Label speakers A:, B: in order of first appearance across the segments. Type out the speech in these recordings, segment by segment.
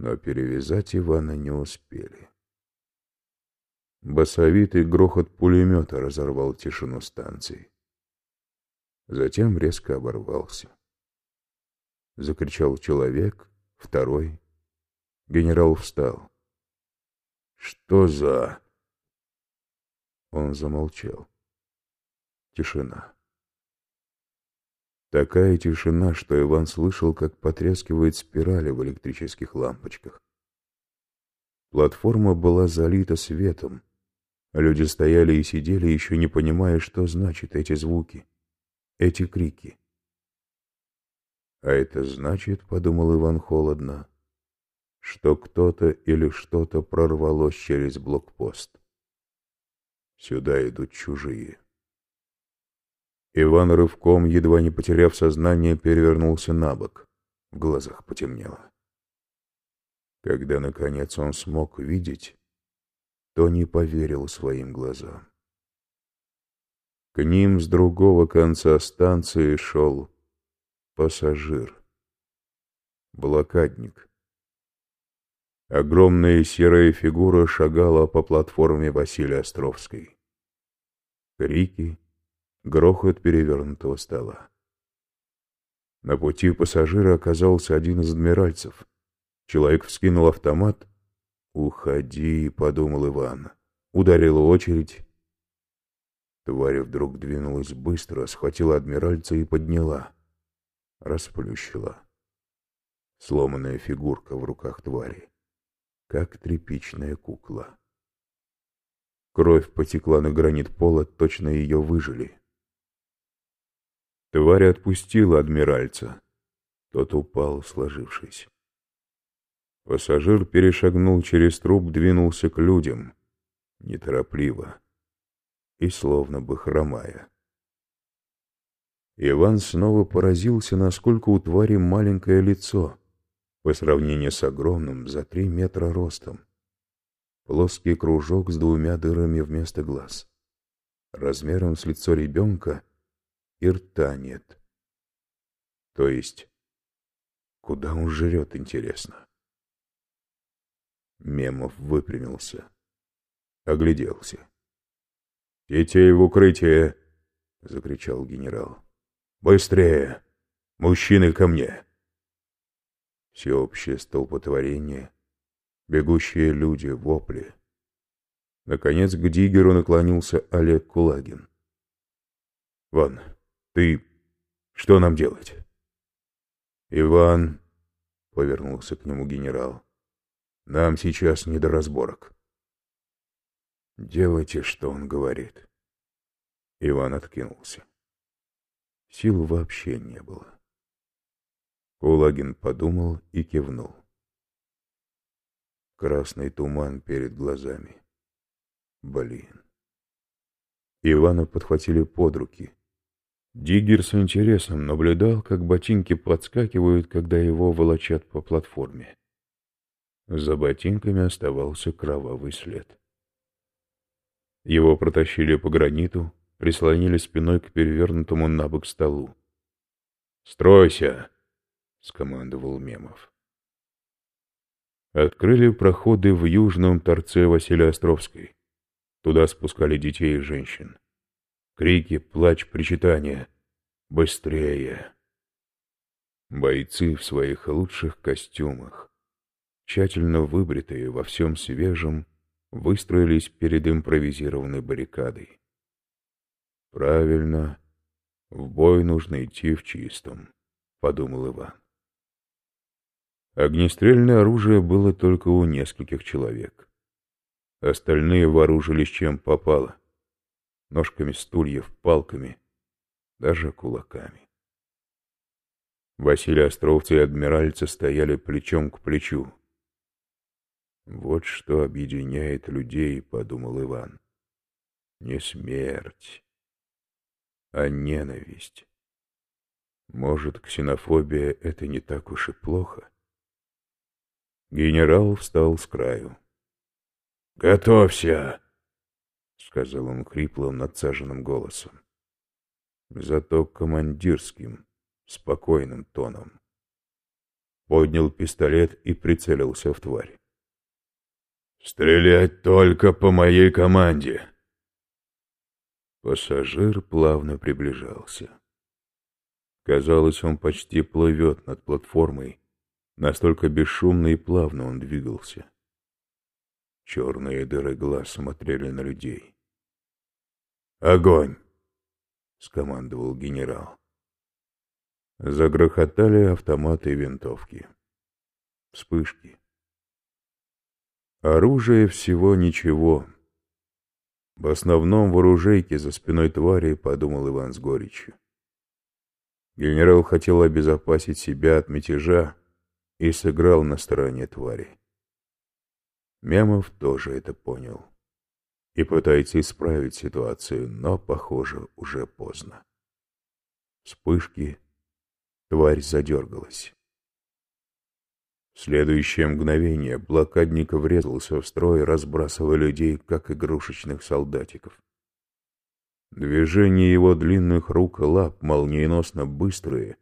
A: но перевязать Ивана не успели. Басовитый грохот пулемета разорвал тишину станции. Затем резко оборвался. Закричал человек, второй. Генерал встал. «Что за...» Он замолчал. Тишина. Такая тишина, что Иван слышал, как потрескивает спирали в электрических лампочках. Платформа была залита светом. Люди стояли и сидели, еще не понимая, что значат эти звуки, эти крики. А это значит, — подумал Иван холодно, — что кто-то или что-то прорвалось через блокпост. Сюда идут чужие. Иван рывком, едва не потеряв сознание, перевернулся на бок. В глазах потемнело. Когда, наконец, он смог видеть, то не поверил своим глазам. К ним с другого конца станции шел пассажир, блокадник. Огромная серая фигура шагала по платформе Василия Островской. Крики, грохот перевернутого стола. На пути пассажира оказался один из адмиральцев. Человек вскинул автомат. «Уходи», — подумал Иван. Ударила очередь. Тварь вдруг двинулась быстро, схватила адмиральца и подняла. Расплющила. Сломанная фигурка в руках твари, как тряпичная кукла. Кровь потекла на гранит пола, точно ее выжили. Тварь отпустила адмиральца. Тот упал, сложившись. Пассажир перешагнул через труп, двинулся к людям, неторопливо и словно бы хромая. Иван снова поразился, насколько у твари маленькое лицо по сравнению с огромным за три метра ростом. Плоский кружок с двумя дырами вместо глаз. Размером с лицо ребенка и рта нет. То есть, куда он жрет, интересно? Мемов выпрямился, огляделся. «Детей в укрытие!» — закричал генерал. «Быстрее! Мужчины ко мне!» Всеобщее столпотворение, бегущие люди, вопли. Наконец к Дигеру наклонился Олег Кулагин. «Вон, ты... Что нам делать? Иван, — повернулся к нему генерал, — нам сейчас не до разборок. Делайте, что он говорит. Иван откинулся. Сил вообще не было. Кулагин подумал и кивнул. Красный туман перед глазами. Блин. Ивана подхватили под руки. Диггер с интересом наблюдал, как ботинки подскакивают, когда его волочат по платформе. За ботинками оставался кровавый след. Его протащили по граниту, прислонили спиной к перевернутому на бок столу. «Стройся!» — скомандовал Мемов. Открыли проходы в южном торце Василия Островской. Туда спускали детей и женщин. Крики, плач, причитания. Быстрее! Бойцы в своих лучших костюмах, тщательно выбритые во всем свежем, выстроились перед импровизированной баррикадой. Правильно, в бой нужно идти в чистом, подумал Иван. Огнестрельное оружие было только у нескольких человек. Остальные вооружились чем попало ножками стульев, палками, даже кулаками. Василий Островцы и адмиральцы стояли плечом к плечу. «Вот что объединяет людей», — подумал Иван. «Не смерть, а ненависть. Может, ксенофобия — это не так уж и плохо?» Генерал встал с краю. «Готовься!» Сказал он хриплым, надсаженным голосом. Зато командирским, спокойным тоном. поднял пистолет и прицелился в тварь. «Стрелять только по моей команде!» Пассажир плавно приближался. Казалось, он почти плывет над платформой, настолько бесшумно и плавно он двигался. Черные дыры глаз смотрели на людей. «Огонь!» — скомандовал генерал. Загрохотали автоматы и винтовки. Вспышки. Оружие всего ничего. В основном в оружейке за спиной твари, подумал Иван с горечью. Генерал хотел обезопасить себя от мятежа и сыграл на стороне твари. Мемов тоже это понял и пытается исправить ситуацию, но, похоже, уже поздно. Вспышки, тварь задергалась. В следующее мгновение блокадник врезался в строй, разбрасывая людей, как игрушечных солдатиков. Движения его длинных рук и лап, молниеносно быстрые,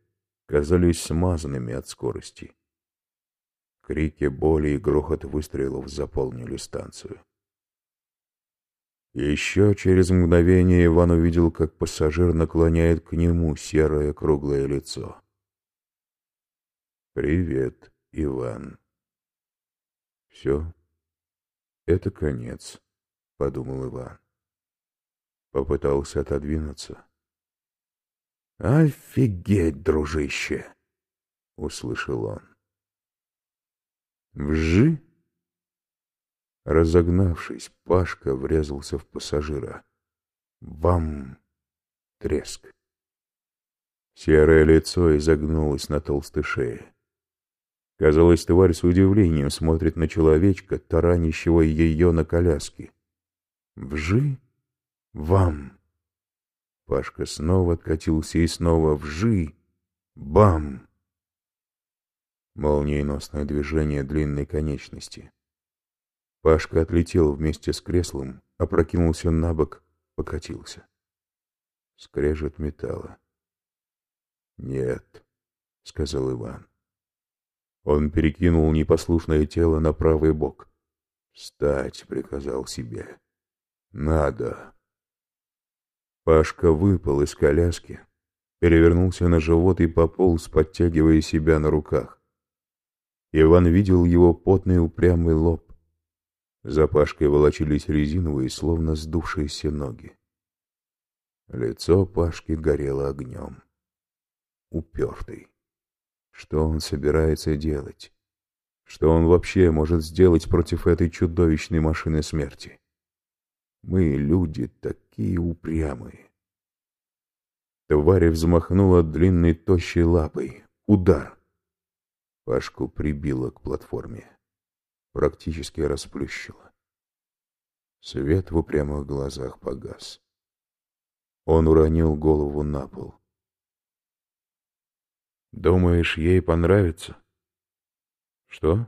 A: казались смазанными от скорости. Крики боли и грохот выстрелов заполнили станцию. Еще через мгновение Иван увидел, как пассажир наклоняет к нему серое круглое лицо. «Привет, Иван». «Все, это конец», — подумал Иван. Попытался отодвинуться. «Офигеть, дружище!» — услышал он. «Вжи!» Разогнавшись, Пашка врезался в пассажира. Бам! Треск. Серое лицо изогнулось на толстой шее. Казалось, тварь с удивлением смотрит на человечка, таранящего ее на коляске. «Вжи! Вам!» Пашка снова откатился и снова «Вжи! Бам!» Молниеносное движение длинной конечности. Пашка отлетел вместе с креслом, опрокинулся на бок, покатился. Скрежет металла. «Нет», — сказал Иван. Он перекинул непослушное тело на правый бок. «Встать», — приказал себе. «Надо». Пашка выпал из коляски, перевернулся на живот и пополз, подтягивая себя на руках. Иван видел его потный упрямый лоб, за Пашкой волочились резиновые, словно сдувшиеся ноги. Лицо Пашки горело огнем. Упертый. Что он собирается делать? Что он вообще может сделать против этой чудовищной машины смерти? Мы, люди, такие упрямые. Тварь взмахнула длинной тощей лапой. Удар. Пашку прибило к платформе практически расплющило. Свет в упрямых глазах погас. Он уронил голову на пол. «Думаешь, ей понравится?» «Что?»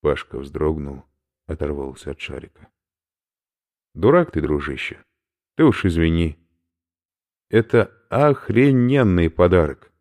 A: Пашка вздрогнул, оторвался от шарика. «Дурак ты, дружище. Ты уж извини. Это охрененный подарок.